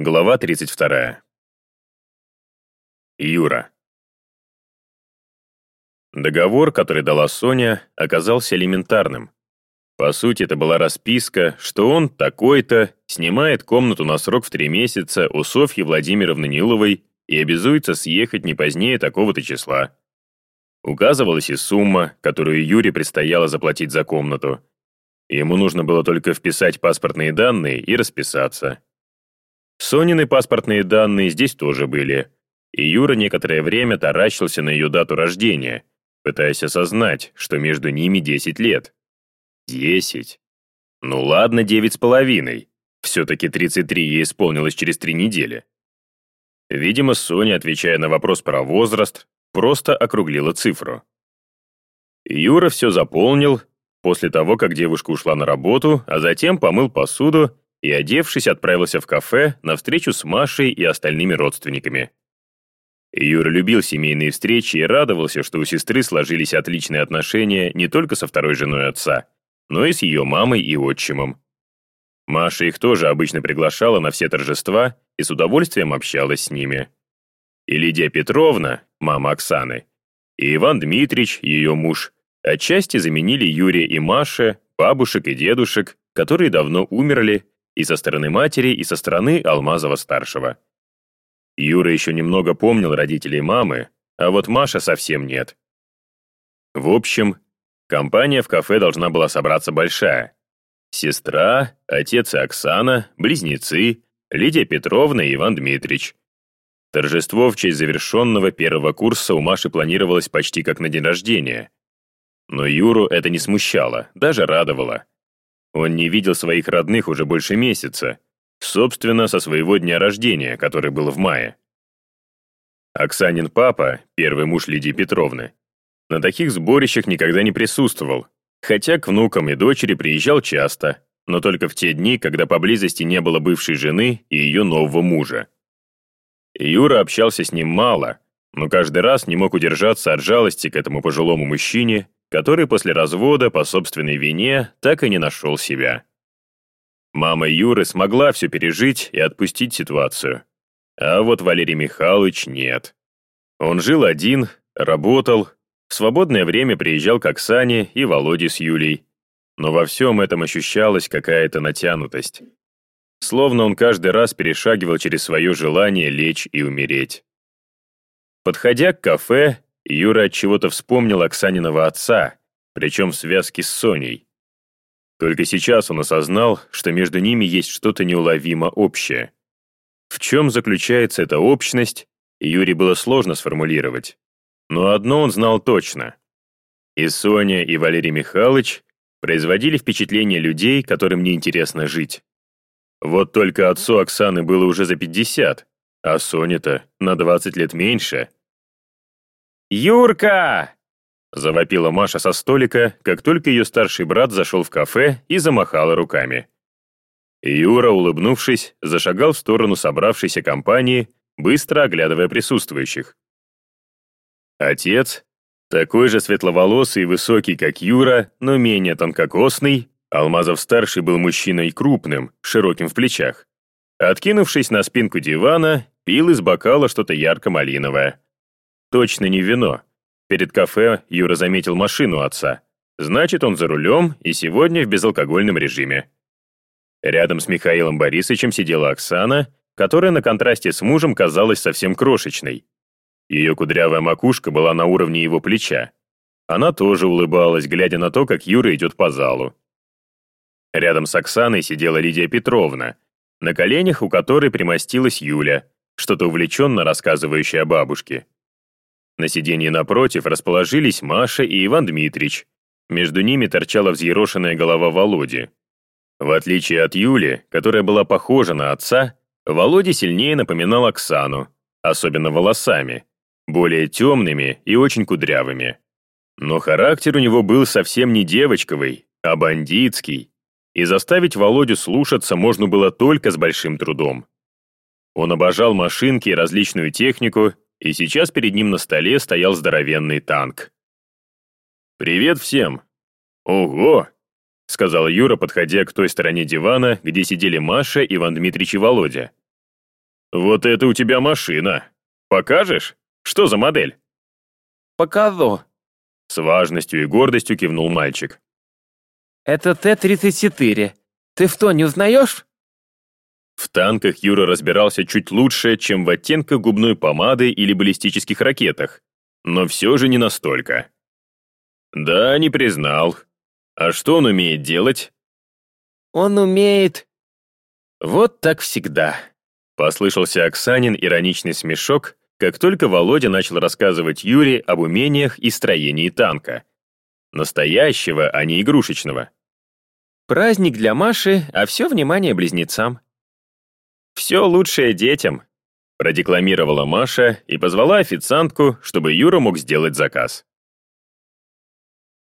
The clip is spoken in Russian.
Глава 32. Юра. Договор, который дала Соня, оказался элементарным. По сути, это была расписка, что он такой-то снимает комнату на срок в три месяца у Софьи Владимировны Ниловой и обязуется съехать не позднее такого-то числа. Указывалась и сумма, которую Юре предстояло заплатить за комнату. Ему нужно было только вписать паспортные данные и расписаться. Сонины паспортные данные здесь тоже были, и Юра некоторое время таращился на ее дату рождения, пытаясь осознать, что между ними 10 лет. 10. Ну ладно, девять с половиной. Все-таки 33 ей исполнилось через три недели. Видимо, Соня, отвечая на вопрос про возраст, просто округлила цифру. Юра все заполнил, после того, как девушка ушла на работу, а затем помыл посуду и, одевшись, отправился в кафе на встречу с Машей и остальными родственниками. Юра любил семейные встречи и радовался, что у сестры сложились отличные отношения не только со второй женой отца, но и с ее мамой и отчимом. Маша их тоже обычно приглашала на все торжества и с удовольствием общалась с ними. И Лидия Петровна, мама Оксаны, и Иван Дмитрич, ее муж, отчасти заменили Юрия и Маше, бабушек и дедушек, которые давно умерли и со стороны матери, и со стороны Алмазова-старшего. Юра еще немного помнил родителей мамы, а вот Маша совсем нет. В общем, компания в кафе должна была собраться большая. Сестра, отец и Оксана, близнецы, Лидия Петровна и Иван Дмитрич. Торжество в честь завершенного первого курса у Маши планировалось почти как на день рождения. Но Юру это не смущало, даже радовало. Он не видел своих родных уже больше месяца, собственно, со своего дня рождения, который был в мае. Оксанин папа, первый муж Лидии Петровны, на таких сборищах никогда не присутствовал, хотя к внукам и дочери приезжал часто, но только в те дни, когда поблизости не было бывшей жены и ее нового мужа. Юра общался с ним мало, но каждый раз не мог удержаться от жалости к этому пожилому мужчине который после развода по собственной вине так и не нашел себя. Мама Юры смогла все пережить и отпустить ситуацию. А вот Валерий Михайлович нет. Он жил один, работал, в свободное время приезжал к Оксане и Володе с Юлей. Но во всем этом ощущалась какая-то натянутость. Словно он каждый раз перешагивал через свое желание лечь и умереть. Подходя к кафе, Юра от чего-то вспомнил Оксаниного отца, причем в связке с Соней. Только сейчас он осознал, что между ними есть что-то неуловимо общее. В чем заключается эта общность, Юре было сложно сформулировать. Но одно он знал точно. И Соня, и Валерий Михайлович производили впечатление людей, которым неинтересно жить. Вот только отцу Оксаны было уже за 50, а Соне-то на 20 лет меньше. «Юрка!» — завопила Маша со столика, как только ее старший брат зашел в кафе и замахала руками. Юра, улыбнувшись, зашагал в сторону собравшейся компании, быстро оглядывая присутствующих. Отец, такой же светловолосый и высокий, как Юра, но менее тонкокосный, Алмазов-старший был мужчиной крупным, широким в плечах. Откинувшись на спинку дивана, пил из бокала что-то ярко-малиновое. Точно не вино. Перед кафе Юра заметил машину отца. Значит, он за рулем и сегодня в безалкогольном режиме. Рядом с Михаилом Борисовичем сидела Оксана, которая на контрасте с мужем казалась совсем крошечной. Ее кудрявая макушка была на уровне его плеча. Она тоже улыбалась, глядя на то, как Юра идет по залу. Рядом с Оксаной сидела Лидия Петровна, на коленях у которой примостилась Юля, что-то увлеченно рассказывающая о бабушке. На сиденье напротив расположились Маша и Иван Дмитрич. Между ними торчала взъерошенная голова Володи. В отличие от Юли, которая была похожа на отца, Володя сильнее напоминал Оксану, особенно волосами, более темными и очень кудрявыми. Но характер у него был совсем не девочковый, а бандитский, и заставить Володю слушаться можно было только с большим трудом. Он обожал машинки и различную технику и сейчас перед ним на столе стоял здоровенный танк. «Привет всем!» «Ого!» — сказал Юра, подходя к той стороне дивана, где сидели Маша, Иван Дмитрич и Володя. Вот это у тебя машина. Покажешь? Что за модель?» «Покажу». С важностью и гордостью кивнул мальчик. «Это Т-34. Ты что, не узнаешь?» В танках Юра разбирался чуть лучше, чем в оттенках губной помады или баллистических ракетах, но все же не настолько. Да, не признал. А что он умеет делать? Он умеет... Вот так всегда. Послышался Оксанин ироничный смешок, как только Володя начал рассказывать Юре об умениях и строении танка. Настоящего, а не игрушечного. Праздник для Маши, а все внимание близнецам. «Все лучшее детям», — продекламировала Маша и позвала официантку, чтобы Юра мог сделать заказ.